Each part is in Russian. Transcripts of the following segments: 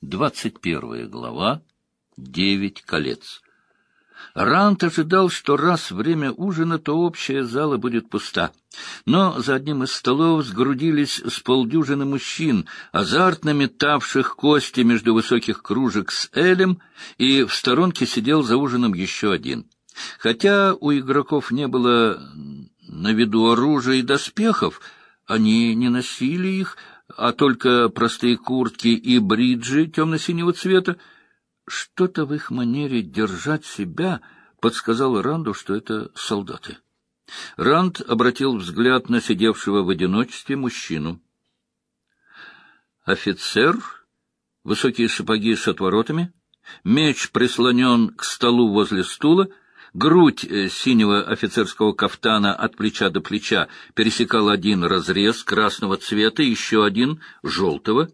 Двадцать первая глава. Девять колец. Рант ожидал, что раз время ужина, то общая зала будет пуста. Но за одним из столов сгрудились с полдюжины мужчин, азартно метавших кости между высоких кружек с Элем, и в сторонке сидел за ужином еще один. Хотя у игроков не было на виду оружия и доспехов, они не носили их, а только простые куртки и бриджи темно-синего цвета, что-то в их манере держать себя подсказало Ранду, что это солдаты. Ранд обратил взгляд на сидевшего в одиночестве мужчину. Офицер, высокие сапоги с отворотами, меч прислонен к столу возле стула — Грудь э, синего офицерского кафтана от плеча до плеча пересекал один разрез красного цвета, еще один — желтого.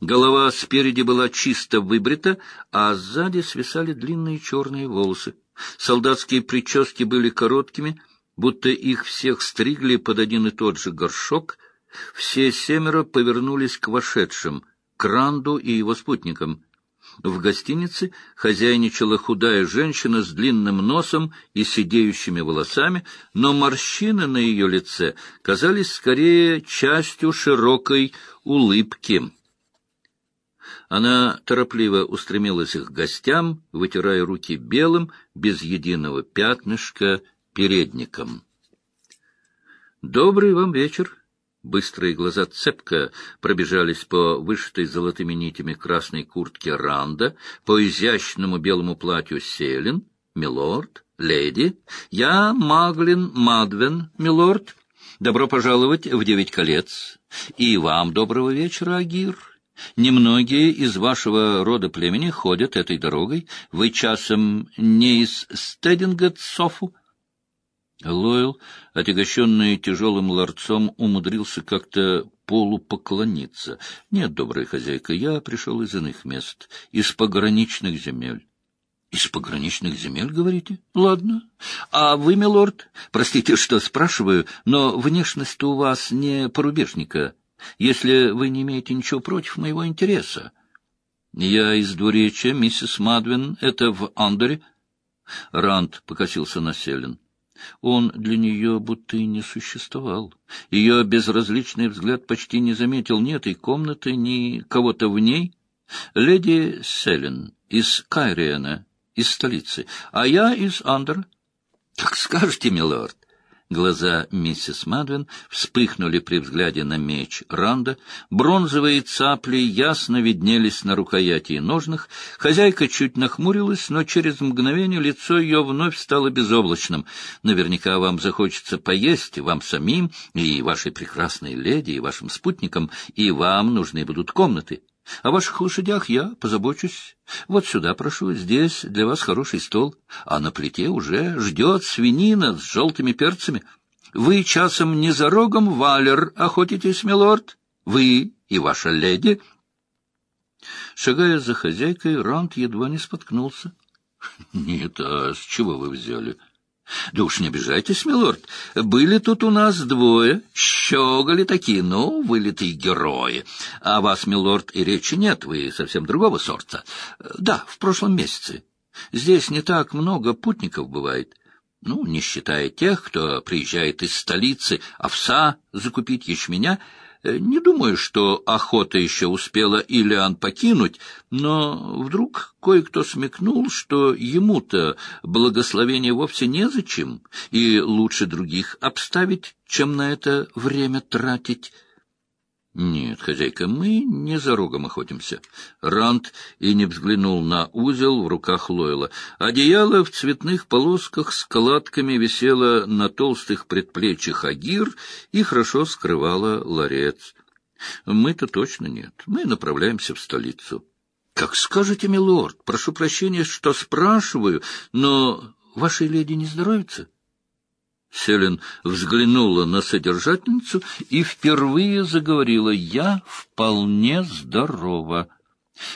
Голова спереди была чисто выбрита, а сзади свисали длинные черные волосы. Солдатские прически были короткими, будто их всех стригли под один и тот же горшок. Все семеро повернулись к вошедшим, к Ранду и его спутникам — в гостинице хозяйничала худая женщина с длинным носом и сидеющими волосами, но морщины на ее лице казались скорее частью широкой улыбки. Она торопливо устремилась к гостям, вытирая руки белым, без единого пятнышка, передником. «Добрый вам вечер!» Быстрые глаза цепко пробежались по вышитой золотыми нитями красной куртке Ранда, по изящному белому платью Селин, милорд, леди. Я Маглин Мадвен, милорд. Добро пожаловать в девять колец. И вам доброго вечера, Агир. Немногие из вашего рода племени ходят этой дорогой. Вы часом не из Стединга-Софу? Лойл, отягощенный тяжелым ларцом, умудрился как-то полупоклониться. — Нет, добрая хозяйка, я пришел из иных мест, из пограничных земель. — Из пограничных земель, говорите? — Ладно. — А вы, милорд, простите, что спрашиваю, но внешность у вас не порубежника, если вы не имеете ничего против моего интереса. — Я из двуречья, миссис Мадвин, это в Андоре. Ранд покосился на Селин. — он для нее будто и не существовал. Ее безразличный взгляд почти не заметил ни этой комнаты, ни кого-то в ней. Леди Селин из Кайриена, из столицы, а я из Андера. — Как скажете, милорд. Глаза миссис Мадвин вспыхнули при взгляде на меч Ранда. Бронзовые цапли ясно виднелись на рукояти и ножнах. Хозяйка чуть нахмурилась, но через мгновение лицо ее вновь стало безоблачным. Наверняка вам захочется поесть, вам самим, и вашей прекрасной леди, и вашим спутникам, и вам нужны будут комнаты. О ваших лошадях я позабочусь. Вот сюда, прошу, здесь для вас хороший стол, а на плите уже ждет свинина с желтыми перцами. Вы часом не за рогом валер охотитесь, милорд? Вы и ваша леди?» Шагая за хозяйкой, Рант едва не споткнулся. — Нет, а с чего вы взяли? — да уж не обижайтесь, милорд. Были тут у нас двое, щеголи такие, ну, вылитые герои. А вас, милорд, и речи нет, вы совсем другого сорта. Да, в прошлом месяце. Здесь не так много путников бывает. Ну, не считая тех, кто приезжает из столицы овса закупить ячменя, не думаю, что охота еще успела Илиан покинуть, но вдруг кое-кто смекнул, что ему-то благословение вовсе незачем, и лучше других обставить, чем на это время тратить. Нет, хозяйка, мы не за рогом охотимся. Рант и не взглянул на узел в руках Лойла. Одеяло в цветных полосках с кладками висело на толстых предплечьях Агир и хорошо скрывало ларец. Мы-то точно нет. Мы направляемся в столицу. Как скажете, милорд, прошу прощения, что спрашиваю, но вашей леди не здоровится? — Селин взглянула на содержательницу и впервые заговорила «Я вполне здорова».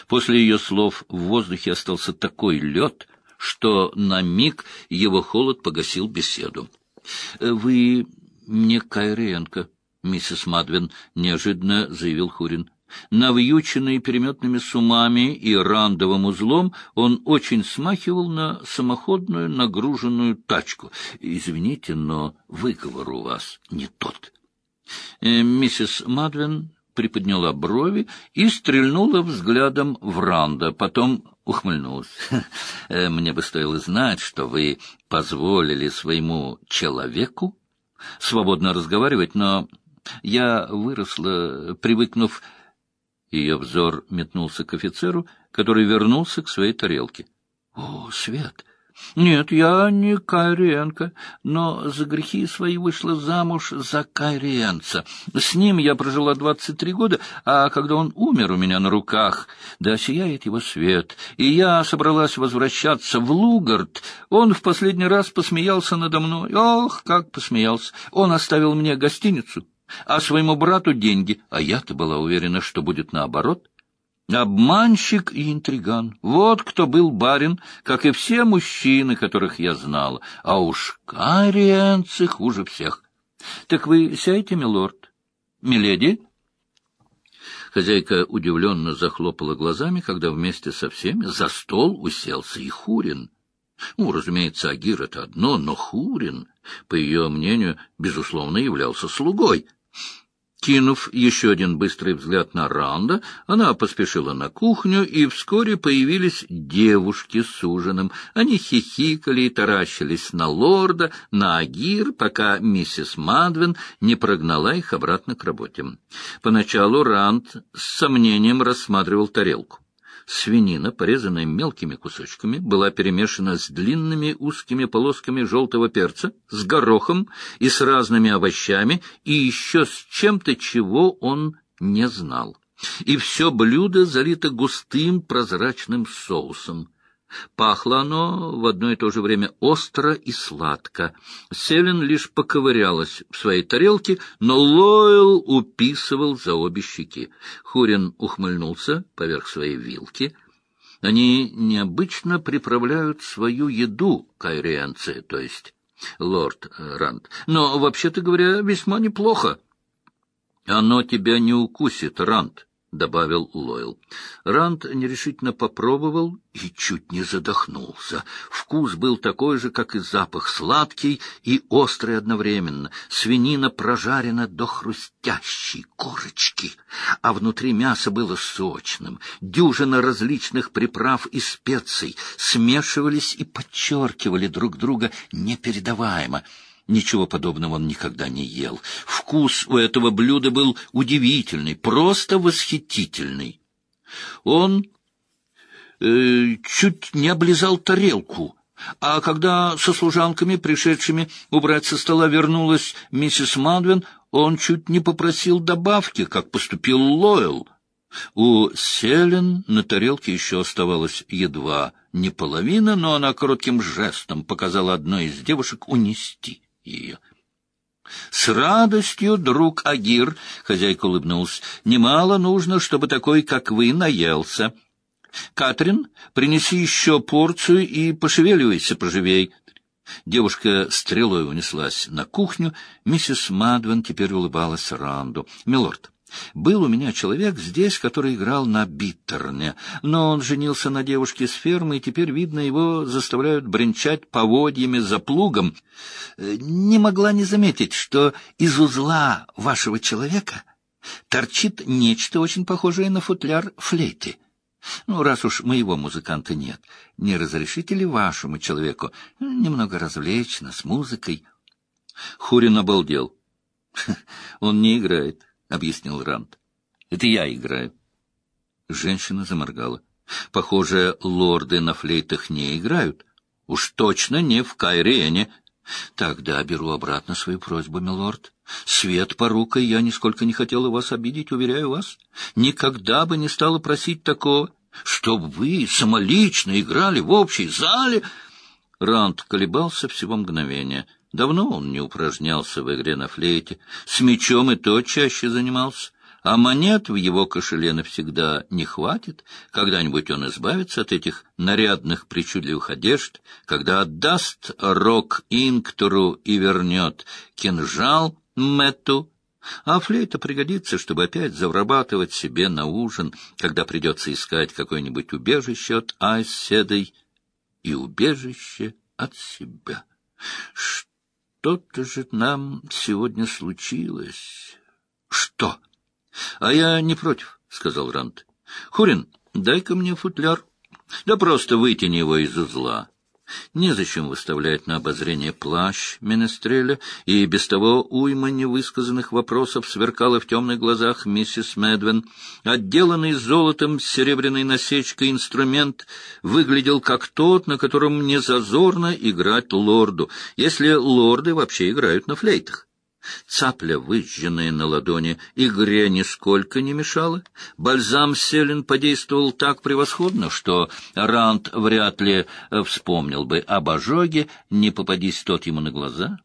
После ее слов в воздухе остался такой лед, что на миг его холод погасил беседу. «Вы не Кайренко, миссис Мадвин», — неожиданно заявил Хурин. Навьюченный переметными сумами и рандовым узлом, он очень смахивал на самоходную нагруженную тачку. Извините, но выговор у вас не тот. Э, миссис Мадвин приподняла брови и стрельнула взглядом в Ранда, потом ухмыльнулась. «Э, «Мне бы стоило знать, что вы позволили своему человеку свободно разговаривать, но я выросла, привыкнув ее взор метнулся к офицеру, который вернулся к своей тарелке. — О, Свет! Нет, я не кайриенко, но за грехи свои вышла замуж за кайриенца. С ним я прожила двадцать три года, а когда он умер у меня на руках, да сияет его свет, и я собралась возвращаться в Лугард, он в последний раз посмеялся надо мной. Ох, как посмеялся! Он оставил мне гостиницу, а своему брату деньги, а я-то была уверена, что будет наоборот. Обманщик и интриган. Вот кто был барин, как и все мужчины, которых я знала. А уж кариенцы хуже всех. Так вы сядьте, милорд. Миледи? Хозяйка удивленно захлопала глазами, когда вместе со всеми за стол уселся и Хурин. Ну, разумеется, Агир — это одно, но Хурин, по ее мнению, безусловно, являлся слугой — Кинув еще один быстрый взгляд на Ранда, она поспешила на кухню, и вскоре появились девушки с ужином. Они хихикали и таращились на лорда, на Агир, пока миссис Мадвин не прогнала их обратно к работе. Поначалу Ранд с сомнением рассматривал тарелку. Свинина, порезанная мелкими кусочками, была перемешана с длинными узкими полосками желтого перца, с горохом и с разными овощами, и еще с чем-то, чего он не знал. И все блюдо залито густым прозрачным соусом. Пахло оно в одно и то же время остро и сладко. Селин лишь поковырялась в своей тарелке, но Лойл уписывал за обе щеки. Хурин ухмыльнулся поверх своей вилки. Они необычно приправляют свою еду, кайрианцы, то есть лорд Ранд. Но, вообще-то говоря, весьма неплохо. — Оно тебя не укусит, Ранд, — добавил Лойл. Ранд нерешительно попробовал и чуть не задохнулся. Вкус был такой же, как и запах, сладкий и острый одновременно. Свинина прожарена до хрустящей корочки, а внутри мясо было сочным. Дюжина различных приправ и специй смешивались и подчеркивали друг друга непередаваемо. Ничего подобного он никогда не ел. Вкус у этого блюда был удивительный, просто восхитительный. Он э, чуть не облизал тарелку, а когда со служанками, пришедшими убрать со стола, вернулась миссис Мадвин, он чуть не попросил добавки, как поступил Лойл. У Селен на тарелке еще оставалось едва не половина, но она коротким жестом показала одной из девушек унести ее. «С радостью, друг Агир!» — хозяйка улыбнулась. «Немало нужно, чтобы такой, как вы, наелся. Катрин, принеси еще порцию и пошевеливайся поживей». Девушка стрелой унеслась на кухню. Миссис Мадвен теперь улыбалась Ранду. «Милорд, был у меня человек здесь, который играл на биттерне, но он женился на девушке с фермы, и теперь, видно, его заставляют бренчать поводьями за плугом. Не могла не заметить, что из узла вашего человека торчит нечто очень похожее на футляр флейты. Ну, раз уж моего музыканта нет, не разрешите ли вашему человеку немного развлечься с музыкой? Хурин обалдел. Он не играет. — объяснил Ранд. — Это я играю. Женщина заморгала. — Похоже, лорды на флейтах не играют. Уж точно не в Кайрене. — Тогда беру обратно свою просьбу, милорд. Свет порукой я нисколько не хотела вас обидеть, уверяю вас. Никогда бы не стала просить такого, чтоб вы самолично играли в общей зале. Ранд колебался всего мгновения — Давно он не упражнялся в игре на флейте, с мечом и то чаще занимался, а монет в его кошеле навсегда не хватит, когда-нибудь он избавится от этих нарядных причудливых одежд, когда отдаст рог Инктору и вернет кинжал Мэтту, А флейта пригодится, чтобы опять зарабатывать себе на ужин, когда придется искать какое-нибудь убежище от Айседой и убежище от себя. Что-то же нам сегодня случилось. Что? А я не против, — сказал Рант. Хурин, дай-ка мне футляр. Да просто вытяни его из узла. Незачем выставлять на обозрение плащ Менестреля, и без того уйма невысказанных вопросов сверкала в темных глазах миссис Медвен. Отделанный золотом с серебряной насечкой инструмент выглядел как тот, на котором не зазорно играть лорду, если лорды вообще играют на флейтах. Цапля, выжженная на ладони, игре нисколько не мешала. Бальзам Селин подействовал так превосходно, что Рант вряд ли вспомнил бы об ожоге, не попадись тот ему на глаза.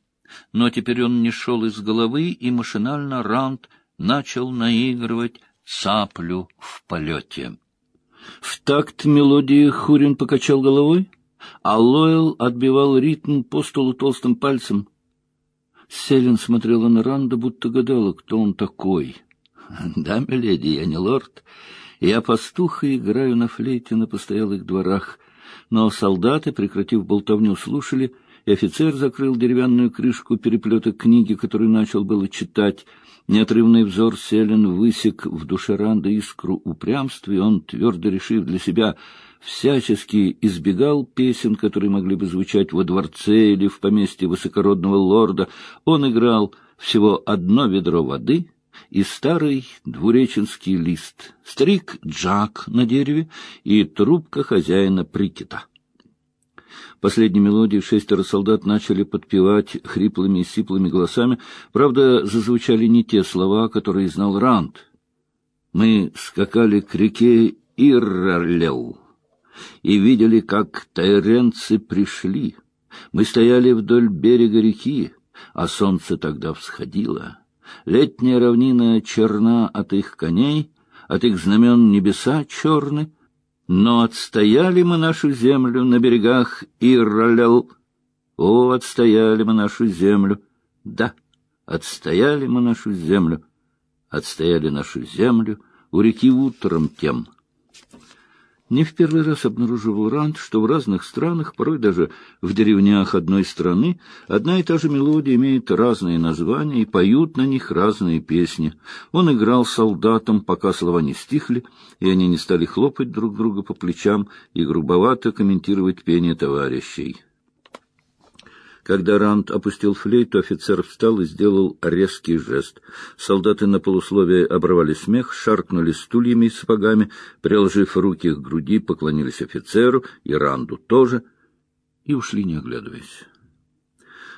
Но теперь он не шел из головы, и машинально Рант начал наигрывать цаплю в полете. В такт мелодии Хурин покачал головой, а Лойл отбивал ритм по столу толстым пальцем — Селин смотрела на Ранда, будто гадала, кто он такой. — Да, миледи, я не лорд. Я пастух и играю на флейте на постоялых дворах. Но солдаты, прекратив болтовню, слушали, и офицер закрыл деревянную крышку переплета книги, которую начал было читать. Неотрывный взор Селин высек в душе Ранда искру упрямства, и он, твердо решив для себя всячески избегал песен, которые могли бы звучать во дворце или в поместье высокородного лорда. Он играл всего одно ведро воды и старый двуреченский лист, старик Джак на дереве и трубка хозяина Прикита. Последней мелодии шестеро солдат начали подпевать хриплыми и сиплыми голосами. Правда, зазвучали не те слова, которые знал Ранд. Мы скакали к реке Ирралел и видели, как тайренцы пришли. Мы стояли вдоль берега реки, а солнце тогда всходило. Летняя равнина черна от их коней, от их знамен небеса черны, но отстояли мы нашу землю на берегах Ирралел. О, отстояли мы нашу землю! Да, отстояли мы нашу землю, отстояли нашу землю у реки утром тем — не в первый раз обнаруживал Ранд, что в разных странах, порой даже в деревнях одной страны, одна и та же мелодия имеет разные названия и поют на них разные песни. Он играл солдатам, пока слова не стихли, и они не стали хлопать друг друга по плечам и грубовато комментировать пение товарищей. Когда Ранд опустил флейту, офицер встал и сделал резкий жест. Солдаты на полусловие оборвали смех, шаркнули стульями и сапогами, приложив руки к груди, поклонились офицеру и Ранду тоже, и ушли, не оглядываясь.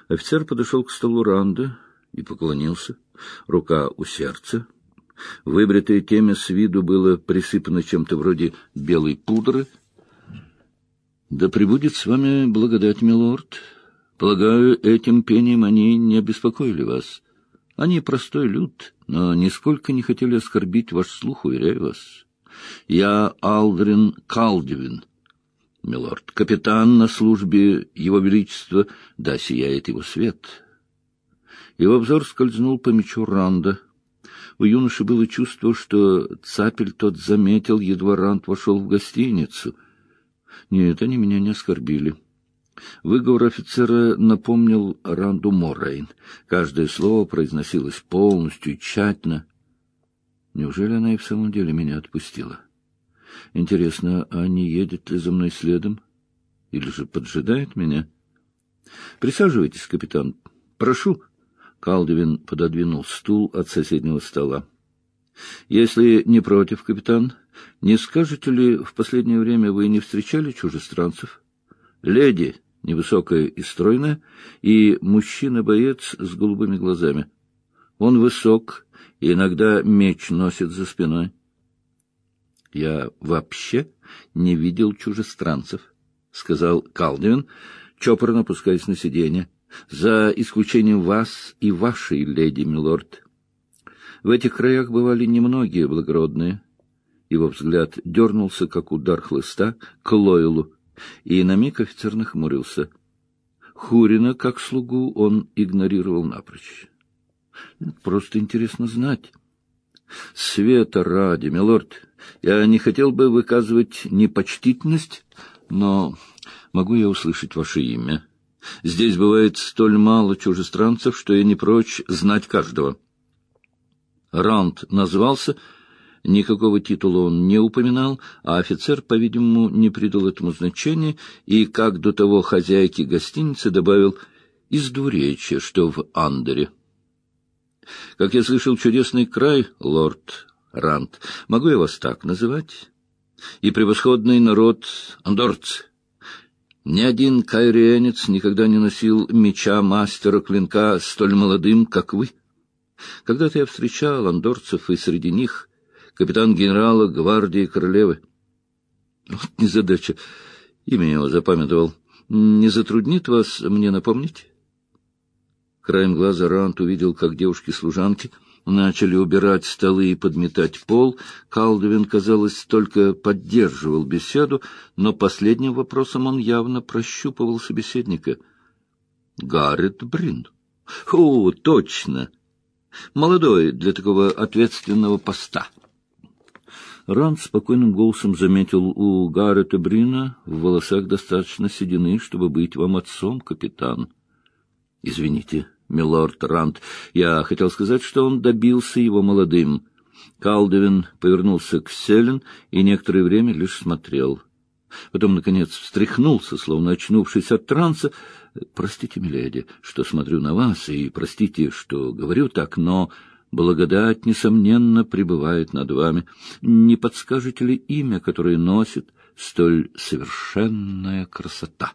Офицер подошел к столу Ранда и поклонился, рука у сердца. Выбритое темя с виду было присыпано чем-то вроде белой пудры. — Да пребудет с вами благодать, милорд, Полагаю, этим пением они не беспокоили вас. Они простой люд, но нисколько не хотели оскорбить ваш слух, уверяю вас. Я Алдрин Калдивин, милорд, капитан на службе Его Величества, да сияет его свет. Его взор скользнул по мечу Ранда. У юноши было чувство, что цапель тот заметил, едва Ранд вошел в гостиницу. Нет, они меня не оскорбили. Выговор офицера напомнил Ранду Моррейн. Каждое слово произносилось полностью тщательно. Неужели она и в самом деле меня отпустила? Интересно, а не едет ли за мной следом? Или же поджидает меня? Присаживайтесь, капитан. Прошу. Калдевин пододвинул стул от соседнего стола. Если не против, капитан, не скажете ли, в последнее время вы не встречали чужестранцев? Леди, невысокая и стройная, и мужчина-боец с голубыми глазами. Он высок и иногда меч носит за спиной. Я вообще не видел чужестранцев, — сказал Калдвин, чопорно опускаясь на сиденье, — за исключением вас и вашей, леди милорд. В этих краях бывали немногие благородные. Его взгляд дернулся, как удар хлыста, к Лойлу, и на миг офицер нахмурился. Хурина, как слугу, он игнорировал напрочь. Просто интересно знать. Света ради, милорд, я не хотел бы выказывать непочтительность, но могу я услышать ваше имя? Здесь бывает столь мало чужестранцев, что я не прочь знать каждого. Раунд назвался, никакого титула он не упоминал, а офицер, по-видимому, не придал этому значения и, как до того хозяйки гостиницы, добавил из двуречья, что в Андере. Как я слышал, чудесный край, лорд Рант. Могу я вас так называть? И превосходный народ андорцы. Ни один кайриенец никогда не носил меча мастера клинка столь молодым, как вы. Когда-то я встречал андорцев, и среди них капитан генерала гвардии королевы. Вот незадача. Имя его запамятовал. Не затруднит вас мне напомнить? Краем глаза Рант увидел, как девушки-служанки начали убирать столы и подметать пол. Калдовин, казалось, только поддерживал беседу, но последним вопросом он явно прощупывал собеседника. «Гаррет Брин». «О, точно! Молодой для такого ответственного поста». Ранд спокойным голосом заметил у Гаррета Брина в волосах достаточно седины, чтобы быть вам отцом, капитан. — Извините, милорд Ранд. Я хотел сказать, что он добился его молодым. Калдовин повернулся к Селен и некоторое время лишь смотрел. Потом, наконец, встряхнулся, словно очнувшись от транса. «Простите, миледи, что смотрю на вас, и простите, что говорю так, но благодать, несомненно, пребывает над вами. Не подскажете ли имя, которое носит столь совершенная красота?»